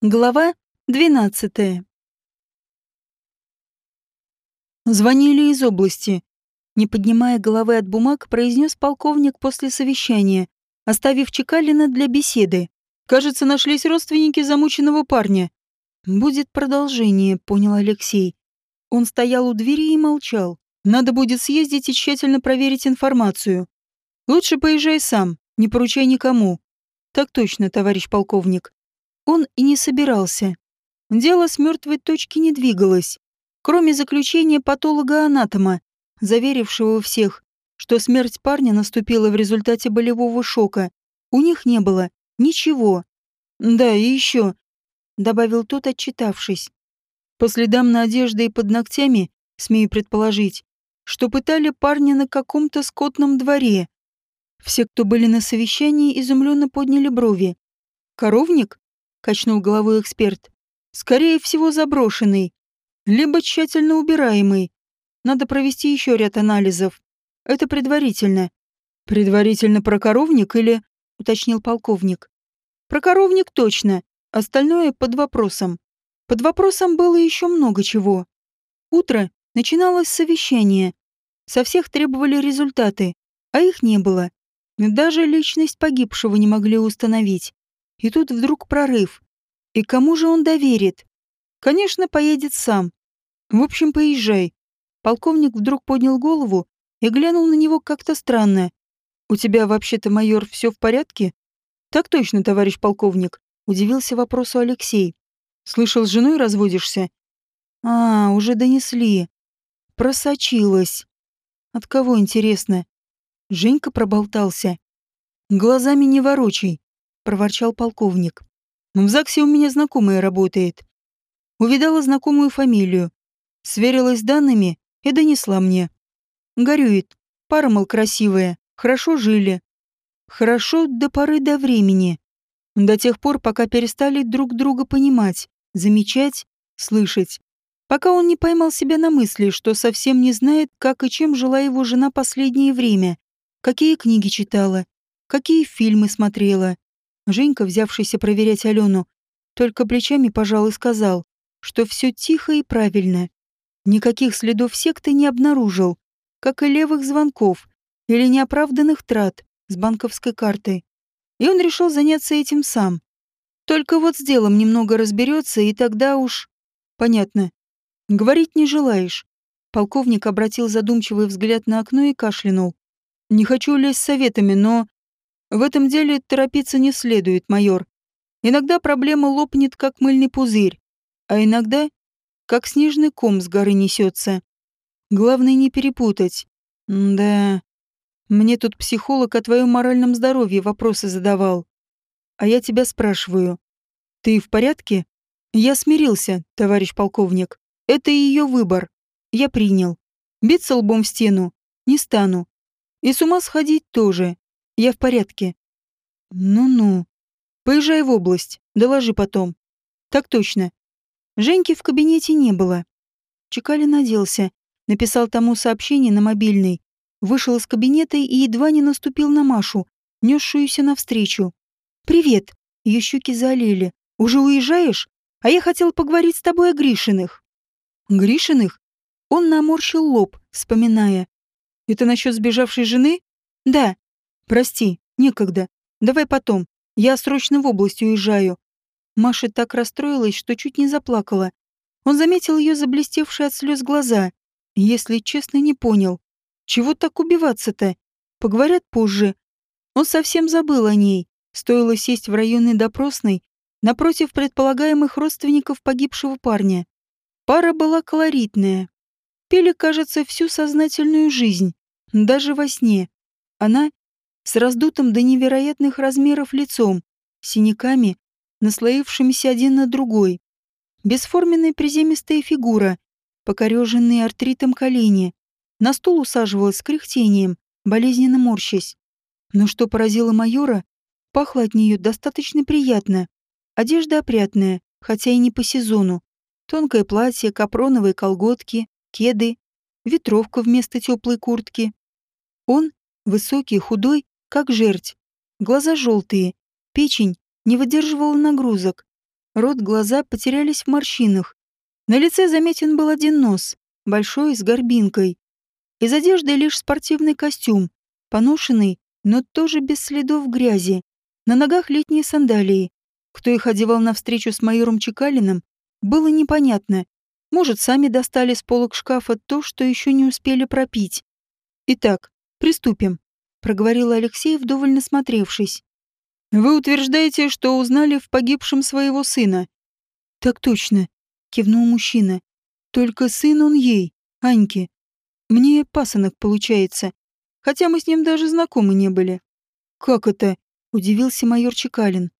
Глава 12. Звонили из области. Не поднимая головы от бумаг, произнес полковник после совещания, оставив Чекалина для беседы. Кажется, нашлись родственники замученного парня. Будет продолжение, понял Алексей. Он стоял у двери и молчал. Надо будет съездить и тщательно проверить информацию. Лучше поезжай сам, не поручай никому. Так точно, товарищ полковник он и не собирался. Дело с мертвой точки не двигалось, кроме заключения патолога-анатома, заверившего всех, что смерть парня наступила в результате болевого шока. У них не было ничего. Да, и еще, добавил тот, отчитавшись. По следам на одежде и под ногтями, смею предположить, что пытали парня на каком-то скотном дворе. Все, кто были на совещании, изумленно подняли брови. Коровник? Качнул головой эксперт. Скорее всего, заброшенный, либо тщательно убираемый. Надо провести еще ряд анализов. Это предварительно. Предварительно про коровник или... уточнил полковник. Про коровник точно, остальное под вопросом. Под вопросом было еще много чего. Утро начиналось совещание. Со всех требовали результаты, а их не было. Даже личность погибшего не могли установить. И тут вдруг прорыв. И кому же он доверит? Конечно, поедет сам. В общем, поезжай. Полковник вдруг поднял голову и глянул на него как-то странно. «У тебя вообще-то, майор, все в порядке?» «Так точно, товарищ полковник», — удивился вопросу Алексей. «Слышал, с женой разводишься?» «А, уже донесли. Просочилась. От кого, интересно?» Женька проболтался. «Глазами не ворочай проворчал полковник. В ЗАГСе у меня знакомая работает. Увидала знакомую фамилию. Сверилась с данными и донесла мне. Горюет. Пара, мол, красивая. Хорошо жили. Хорошо до поры до времени. До тех пор, пока перестали друг друга понимать, замечать, слышать. Пока он не поймал себя на мысли, что совсем не знает, как и чем жила его жена последнее время, какие книги читала, какие фильмы смотрела, Женька, взявшийся проверять Алену, только плечами, пожалуй, сказал, что все тихо и правильно. Никаких следов секты не обнаружил, как и левых звонков или неоправданных трат с банковской картой. И он решил заняться этим сам. Только вот с делом немного разберется, и тогда уж... Понятно. Говорить не желаешь. Полковник обратил задумчивый взгляд на окно и кашлянул. Не хочу лезть советами, но в этом деле торопиться не следует, майор. Иногда проблема лопнет, как мыльный пузырь, а иногда, как снежный ком с горы несется. Главное не перепутать. Да. Мне тут психолог о твоем моральном здоровье вопросы задавал. А я тебя спрашиваю. Ты в порядке? Я смирился, товарищ полковник. Это ее выбор. Я принял. Биться лбом в стену не стану. И с ума сходить тоже. Я в порядке. Ну-ну. Поезжай в область, доложи потом. Так точно. Женьки в кабинете не было. Чекалин оделся, написал тому сообщение на мобильный, вышел из кабинета и едва не наступил на Машу, несшуюся навстречу. «Привет!» Ее щеки залили. «Уже уезжаешь? А я хотел поговорить с тобой о Гришиных». «Гришиных?» Он наморщил лоб, вспоминая. «Это насчет сбежавшей жены?» «Да. «Прости, некогда. Давай потом. Я срочно в область уезжаю». Маша так расстроилась, что чуть не заплакала. Он заметил ее заблестевшие от слез глаза. Если честно, не понял. Чего так убиваться-то? Поговорят позже. Он совсем забыл о ней. Стоило сесть в районной допросной напротив предполагаемых родственников погибшего парня. Пара была колоритная. Пели, кажется, всю сознательную жизнь, даже во сне. Она с раздутым до невероятных размеров лицом, синяками, наслоившимися один на другой. Бесформенная приземистая фигура, покореженные артритом колени. На стул усаживалась с кряхтением, болезненно морщась. Но что поразило майора, пахло от нее достаточно приятно. Одежда опрятная, хотя и не по сезону. Тонкое платье, капроновые колготки, кеды, ветровка вместо теплой куртки. Он, высокий, худой, как жерть. Глаза желтые, печень не выдерживала нагрузок. Рот, глаза потерялись в морщинах. На лице заметен был один нос, большой, с горбинкой. Из одежды лишь спортивный костюм, поношенный, но тоже без следов грязи. На ногах летние сандалии. Кто их одевал навстречу с майором Чекалиным, было непонятно. Может, сами достали с полок шкафа то, что еще не успели пропить. Итак, приступим, проговорил Алексей, вдоволь насмотревшись. Вы утверждаете, что узнали в погибшем своего сына? Так точно, кивнул мужчина. Только сын он ей, Аньке. Мне пасынок получается, хотя мы с ним даже знакомы не были. Как это? удивился майор Чекалин.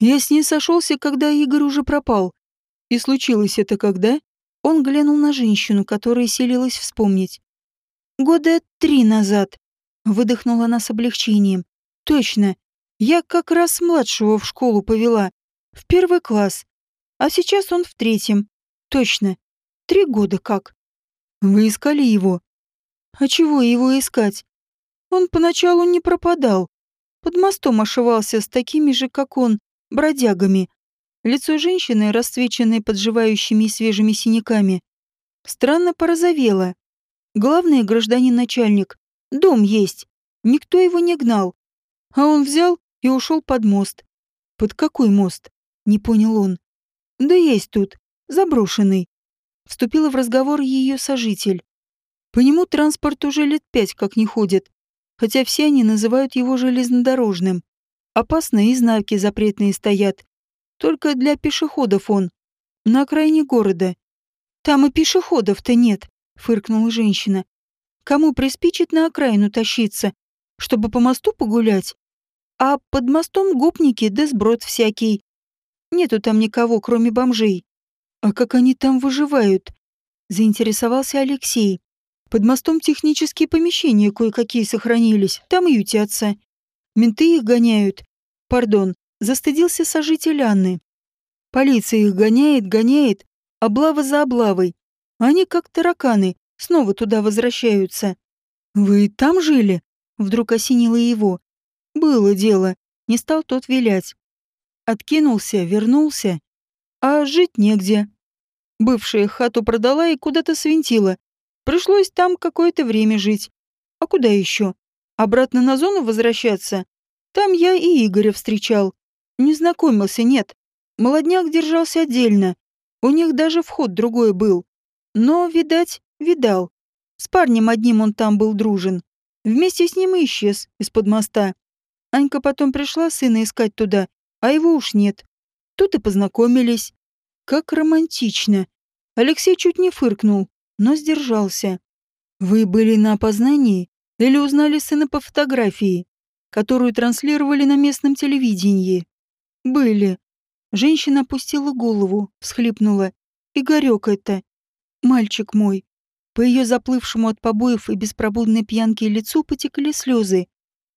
Я с ней сошелся, когда Игорь уже пропал. И случилось это когда? Он глянул на женщину, которая селилась вспомнить. Года три назад. Выдохнула она с облегчением. Точно. Я как раз младшего в школу повела. В первый класс. А сейчас он в третьем. Точно. Три года как. Вы искали его? А чего его искать? Он поначалу не пропадал. Под мостом ошивался с такими же, как он, бродягами. Лицо женщины, расцвеченное подживающими и свежими синяками, странно порозовело. Главный гражданин-начальник. Дом есть. Никто его не гнал. А он взял и ушел под мост. Под какой мост? Не понял он. Да есть тут. Заброшенный. Вступила в разговор ее сожитель. По нему транспорт уже лет пять как не ходит, хотя все они называют его железнодорожным. Опасные и знаки запретные стоят. Только для пешеходов он. На окраине города. Там и пешеходов-то нет, фыркнула женщина. Кому приспичит на окраину тащиться, чтобы по мосту погулять? А под мостом гопники да сброд всякий. Нету там никого, кроме бомжей. А как они там выживают? Заинтересовался Алексей. Под мостом технические помещения кое-какие сохранились, там и ютятся. Менты их гоняют. Пардон, застыдился сожитель Анны. Полиция их гоняет, гоняет, облава за облавой. Они, как тараканы, снова туда возвращаются. «Вы там жили?» Вдруг осенило его. «Было дело», — не стал тот вилять. Откинулся, вернулся. А жить негде. Бывшая хату продала и куда-то свинтила. Пришлось там какое-то время жить. А куда еще? Обратно на зону возвращаться? Там я и Игоря встречал. Не знакомился, нет. Молодняк держался отдельно. У них даже вход другой был. Но, видать, видал. С парнем одним он там был дружен. Вместе с ним исчез из-под моста. Анька потом пришла сына искать туда, а его уж нет. Тут и познакомились. Как романтично. Алексей чуть не фыркнул, но сдержался. Вы были на опознании? Или узнали сына по фотографии, которую транслировали на местном телевидении? Были. Женщина опустила голову, всхлипнула. Игорек это. Мальчик мой. По ее заплывшему от побоев и беспробудной пьянки лицу потекли слезы.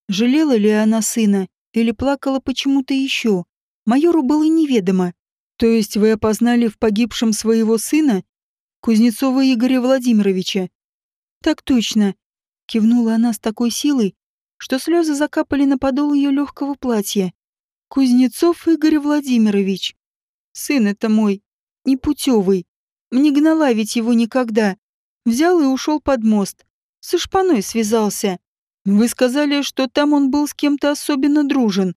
Жалела ли она сына или плакала почему-то еще? Майору было неведомо. То есть вы опознали в погибшем своего сына? Кузнецова Игоря Владимировича. Так точно кивнула она с такой силой, что слезы закапали на подол ее легкого платья. Кузнецов Игорь Владимирович. Сын это мой, непутевый. Не гнала ведь его никогда. Взял и ушел под мост. Со шпаной связался. Вы сказали, что там он был с кем-то особенно дружен.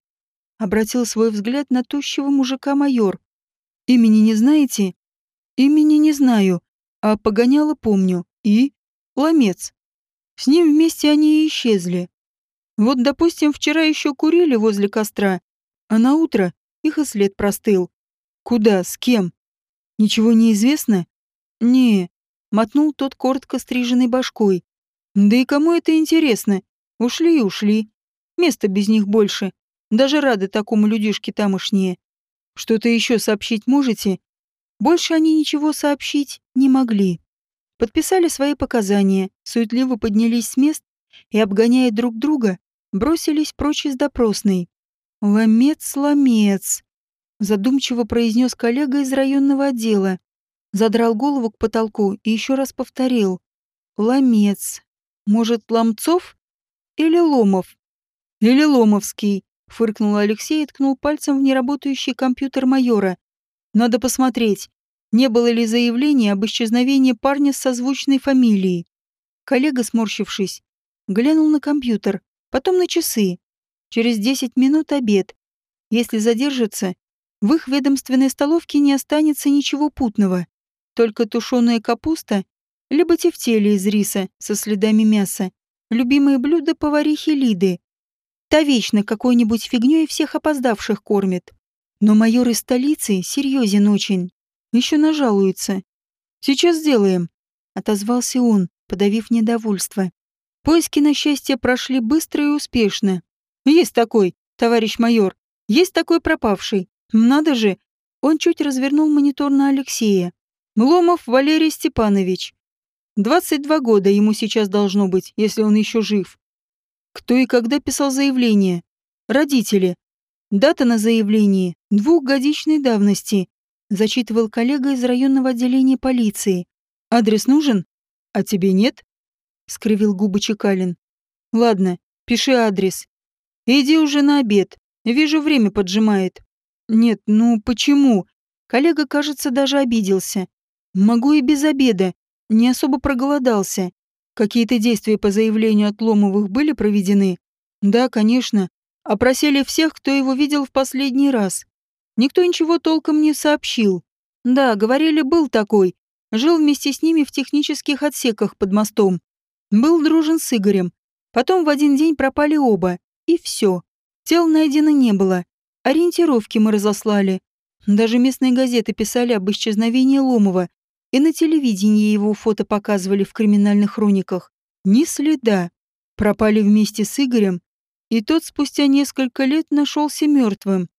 Обратил свой взгляд на тощего мужика майор. Имени не знаете? Имени не знаю, а погоняла помню. И? Ломец. С ним вместе они и исчезли. Вот, допустим, вчера еще курили возле костра, а на утро их и след простыл. Куда, с кем? Ничего не известно? Не, мотнул тот коротко стриженной башкой. Да и кому это интересно? Ушли и ушли. Места без них больше. Даже рады такому людишке тамошние. Что-то еще сообщить можете? Больше они ничего сообщить не могли подписали свои показания, суетливо поднялись с мест и, обгоняя друг друга, бросились прочь из допросной. «Ломец, ломец», — задумчиво произнес коллега из районного отдела. Задрал голову к потолку и еще раз повторил. «Ломец. Может, Ломцов? Или Ломов?» «Или Ломовский», — фыркнул Алексей и ткнул пальцем в неработающий компьютер майора. Надо посмотреть, не было ли заявления об исчезновении парня с созвучной фамилией. Коллега, сморщившись, глянул на компьютер, потом на часы. Через 10 минут обед. Если задержится, в их ведомственной столовке не останется ничего путного. Только тушеная капуста, либо тефтели из риса со следами мяса. Любимые блюда поварихи Лиды. Та вечно какой-нибудь фигнёй всех опоздавших кормит. Но майор из столицы серьезен очень. Еще нажалуется. «Сейчас сделаем», — отозвался он, подавив недовольство. Поиски, на счастье, прошли быстро и успешно. «Есть такой, товарищ майор. Есть такой пропавший. Надо же!» Он чуть развернул монитор на Алексея. «Ломов Валерий Степанович. 22 года ему сейчас должно быть, если он еще жив. Кто и когда писал заявление? Родители. Дата на заявлении – двухгодичной давности зачитывал коллега из районного отделения полиции. «Адрес нужен? А тебе нет?» — скривил губы Чекалин. «Ладно, пиши адрес. Иди уже на обед. Вижу, время поджимает». «Нет, ну почему?» Коллега, кажется, даже обиделся. «Могу и без обеда. Не особо проголодался. Какие-то действия по заявлению от Ломовых были проведены?» «Да, конечно. Опросили всех, кто его видел в последний раз. Никто ничего толком не сообщил. Да, говорили, был такой. Жил вместе с ними в технических отсеках под мостом. Был дружен с Игорем. Потом в один день пропали оба. И все. Тел найдено не было. Ориентировки мы разослали. Даже местные газеты писали об исчезновении Ломова. И на телевидении его фото показывали в криминальных хрониках. Ни следа. Пропали вместе с Игорем. И тот спустя несколько лет нашелся мертвым.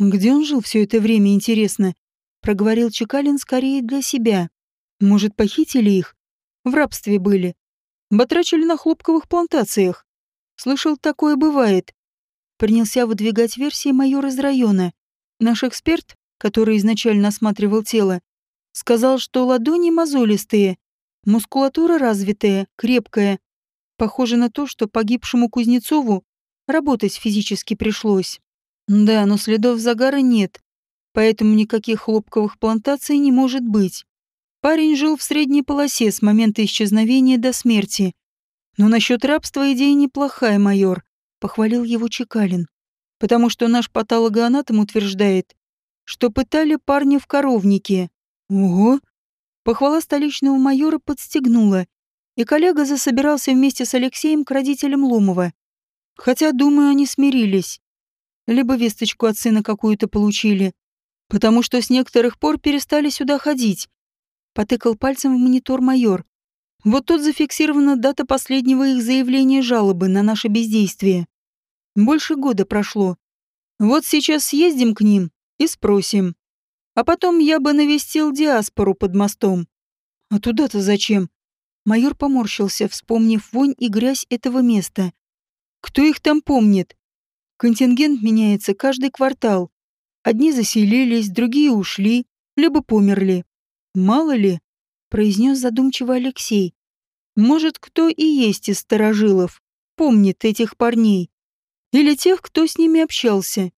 Где он жил все это время, интересно? Проговорил Чекалин скорее для себя. Может, похитили их? В рабстве были. Батрачили на хлопковых плантациях. Слышал, такое бывает. Принялся выдвигать версии майор из района. Наш эксперт, который изначально осматривал тело, сказал, что ладони мозолистые, мускулатура развитая, крепкая. Похоже на то, что погибшему Кузнецову работать физически пришлось. Да, но следов загара нет, поэтому никаких хлопковых плантаций не может быть. Парень жил в средней полосе с момента исчезновения до смерти. Но насчет рабства идея неплохая, майор, похвалил его Чекалин. Потому что наш патологоанатом утверждает, что пытали парня в коровнике. Ого! Похвала столичного майора подстегнула, и коллега засобирался вместе с Алексеем к родителям Ломова. Хотя, думаю, они смирились либо весточку от сына какую-то получили, потому что с некоторых пор перестали сюда ходить. Потыкал пальцем в монитор майор. Вот тут зафиксирована дата последнего их заявления жалобы на наше бездействие. Больше года прошло. Вот сейчас съездим к ним и спросим. А потом я бы навестил диаспору под мостом. А туда-то зачем? Майор поморщился, вспомнив вонь и грязь этого места. Кто их там помнит? Контингент меняется каждый квартал. Одни заселились, другие ушли, либо померли. Мало ли, произнес задумчиво Алексей. Может, кто и есть из старожилов, помнит этих парней. Или тех, кто с ними общался.